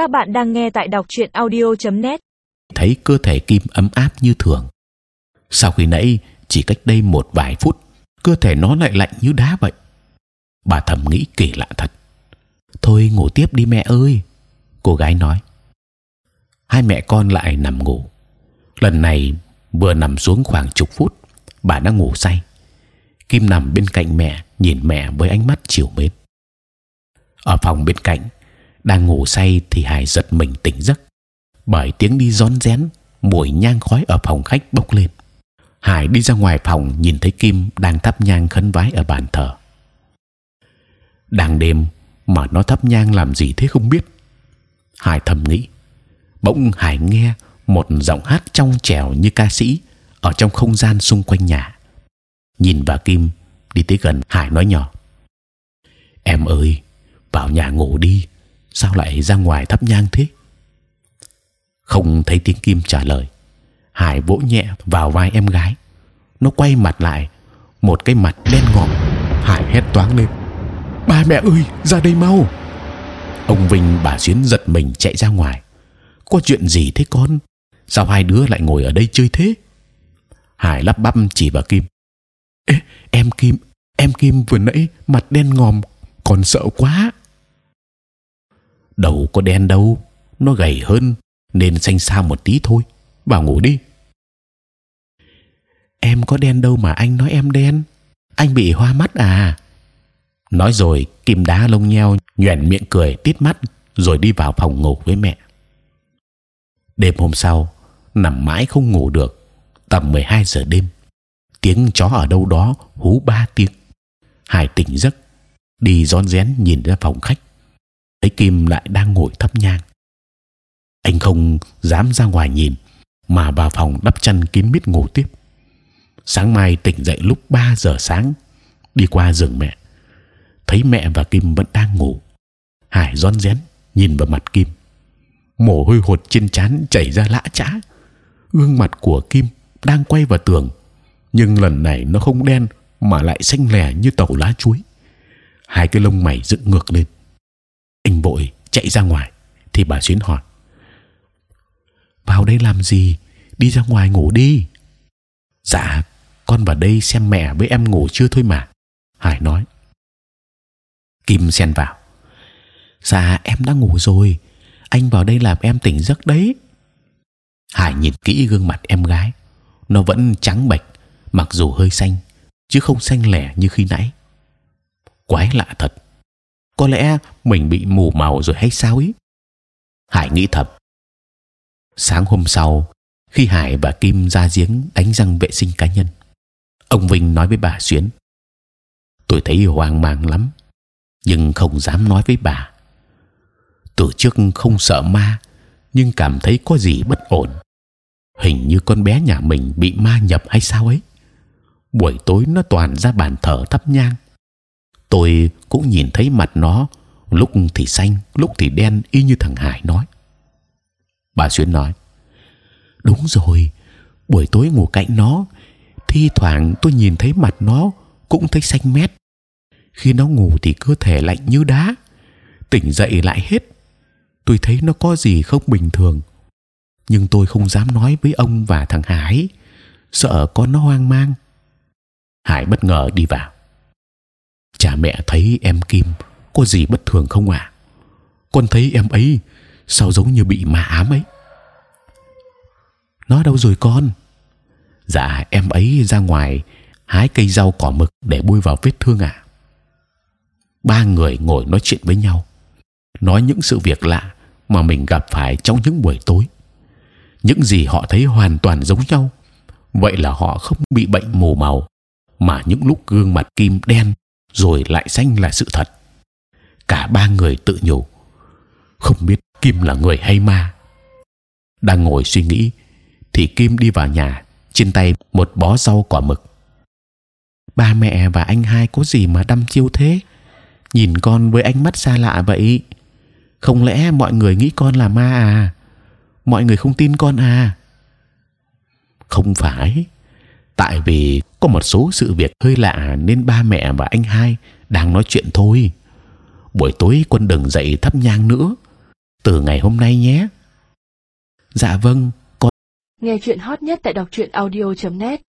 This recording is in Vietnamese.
Các bạn đang nghe tại đọc truyện audio.net. thấy cơ thể Kim ấm áp như thường. Sau khi nãy chỉ cách đây một vài phút, cơ thể nó lại lạnh như đá vậy. Bà thầm nghĩ kỳ lạ thật. Thôi ngủ tiếp đi mẹ ơi, cô gái nói. Hai mẹ con lại nằm ngủ. Lần này vừa nằm xuống khoảng chục phút, bà đã ngủ say. Kim nằm bên cạnh mẹ, nhìn mẹ với ánh mắt chiều mến. Ở phòng bên cạnh, đang ngủ say thì Hải giật mình tỉnh giấc bởi tiếng đi rón rén, mùi nhang khói ở phòng khách bốc lên. Hải đi ra ngoài phòng nhìn thấy Kim đang thắp nhang khấn vái ở bàn thờ. Đang đêm mà nó thắp nhang làm gì thế không biết. Hải thầm nghĩ. Bỗng Hải nghe một giọng hát trong trẻo như ca sĩ ở trong không gian xung quanh nhà. Nhìn vào Kim đi tới gần Hải nói nhỏ: Em ơi, vào nhà ngủ đi. Sao lại ra ngoài thắp nhang thế? Không thấy tiếng Kim trả lời. Hải vỗ nhẹ vào vai em gái. Nó quay mặt lại, một cái mặt đen ngòm. Hải hét toáng lên: Ba mẹ ơi, ra đây mau! Ông Vinh bà xuyến giật mình chạy ra ngoài. Có chuyện gì thế con? Sao hai đứa lại ngồi ở đây chơi thế? Hải lắp bắp chỉ vào Kim. Ê, em Kim, em Kim vừa nãy mặt đen ngòm, còn sợ quá. Đầu có đen đâu, nó gầy hơn nên xanh xao một tí thôi. Vào ngủ đi. Em có đen đâu mà anh nói em đen. Anh bị hoa mắt à? Nói rồi Kim đá lông nheo, nhoẻn miệng cười tít mắt, rồi đi vào phòng ngủ với mẹ. Đêm hôm sau nằm mãi không ngủ được, tầm 12 giờ đêm, tiếng chó ở đâu đó hú ba tiếng. Hải tỉnh giấc, đi rón rén nhìn ra phòng khách, thấy Kim lại đang ngồi thắp nhang. Anh không dám ra ngoài nhìn, mà vào phòng đắp chăn kín mít ngủ tiếp. Sáng mai tỉnh dậy lúc 3 giờ sáng, đi qua giường mẹ, thấy mẹ và Kim vẫn đang ngủ. Hải rón rén nhìn vào mặt Kim, mồ hôi hột trên trán chảy ra lã chã. Gương mặt của Kim đang quay vào tường, nhưng lần này nó không đen mà lại xanh lè như tàu lá chuối. Hai cái lông mày dựng ngược lên. Anh vội chạy ra ngoài, thì bà xuyến hỏi: vào đây làm gì? Đi ra ngoài ngủ đi. Dạ, con vào đây xem mẹ với em ngủ chưa thôi mà. Hải nói. Kim xen vào. Dạ em đã ngủ rồi. Anh vào đây làm em tỉnh giấc đấy. Hải nhìn kỹ gương mặt em gái, nó vẫn trắng bệch, mặc dù hơi xanh, chứ không xanh lẻ như khi nãy. Quái lạ thật. Có lẽ mình bị mù màu rồi hay sao ấy? Hải nghĩ thầm. Sáng hôm sau, khi Hải và Kim ra giếng đánh răng vệ sinh cá nhân, ông Vinh nói với bà Xuyến: tôi thấy hoang mang lắm, nhưng không dám nói với bà. Từ trước không sợ ma, nhưng cảm thấy có gì bất ổn. Hình như con bé nhà mình bị ma nhập hay sao ấy. Buổi tối nó toàn ra bàn thờ thắp nhang. Tôi cũng nhìn thấy mặt nó, lúc thì xanh, lúc thì đen, y như thằng Hải nói. Bà Xuyến nói: Đúng rồi, buổi tối ngủ cạnh nó, thi thoảng tôi nhìn thấy mặt nó cũng thấy xanh mét. Khi nó ngủ thì cơ thể lạnh như đá, tỉnh dậy lại hết. Tôi thấy nó có gì không bình thường, nhưng tôi không dám nói với ông và thằng Hải, sợ con nó hoang mang. Hải bất ngờ đi vào. Cha mẹ thấy em Kim có gì bất thường không ạ? À? Con thấy em ấy sao giống như bị ma ám ấy? Nó đâu rồi con? Dạ em ấy ra ngoài hái cây rau cỏ mực để bôi vào vết thương ạ. À? Ba người ngồi nói chuyện với nhau, nói những sự việc lạ mà mình gặp phải trong những buổi tối. Những gì họ thấy hoàn toàn giống nhau. Vậy là họ không bị bệnh mù màu, mà những lúc gương mặt kim đen rồi lại xanh là sự thật. Cả ba người tự nhủ, không biết Kim là người hay ma. Đang ngồi suy nghĩ, thì Kim đi vào nhà, trên tay một bó rau quả mực. Ba mẹ và anh hai có gì mà đăm chiêu thế? Nhìn con với ánh mắt xa lạ vậy. Không lẽ mọi người nghĩ con là ma à? Mọi người không tin con à? Không phải. Tại vì có một số sự việc hơi lạ nên ba mẹ và anh hai đang nói chuyện thôi. Buổi tối quân đừng dậy thắp nhang nữa. Từ ngày hôm nay nhé. Dạ vâng con Nghe chuyện hot nhất tại đọc truyện audio.net